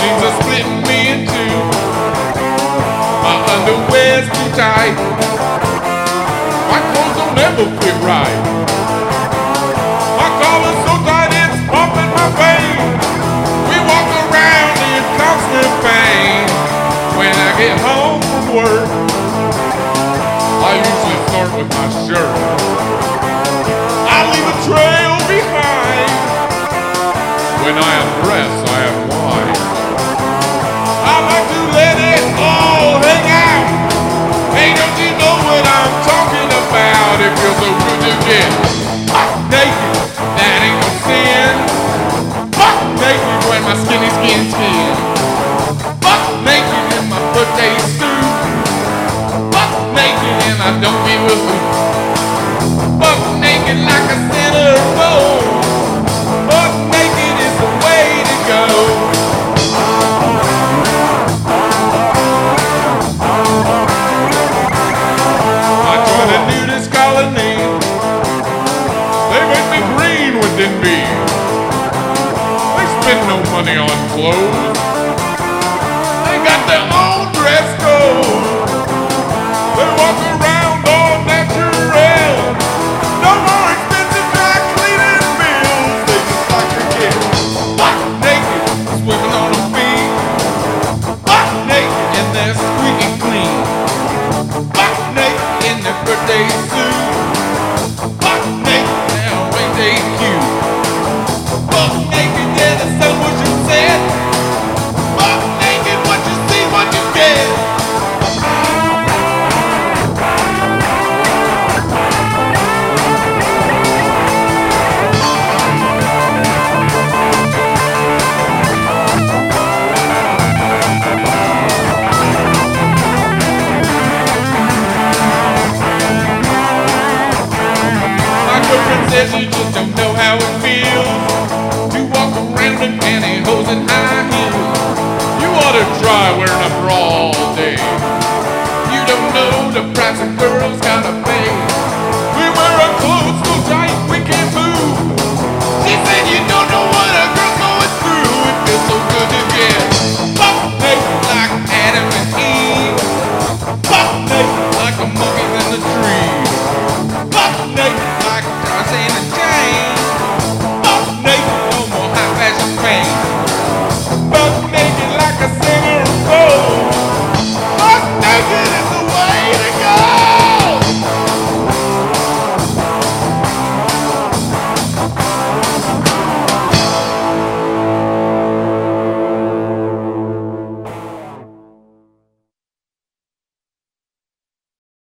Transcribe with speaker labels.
Speaker 1: jeans are splitting me in two. My underwear's too tight. My clothes don't ever fit right. My collar's so tight it's pumping my veins. We walk around in constant pain. When I get home from work, I usually start with my shirt. I leave a trail behind when I am dressed. Skin skin. Buck naked in my birthday suit. Buck naked and I don't give a hoot. Buck naked like a centerfold. Buck naked is the way to go. I joined a nudist colony. They make me green. They spend no money on clothes. They got their own dress code. They walk around all natural. No more expensive dry cleaning bills. They just like to get butt naked, swimming on a feet. Butt naked and they're squeaky clean. Butt naked in their birthday suit. Don't know how it feels to walk around in pantyhose and high heels. You ought to try wearing a bra all day. You don't know the price of girls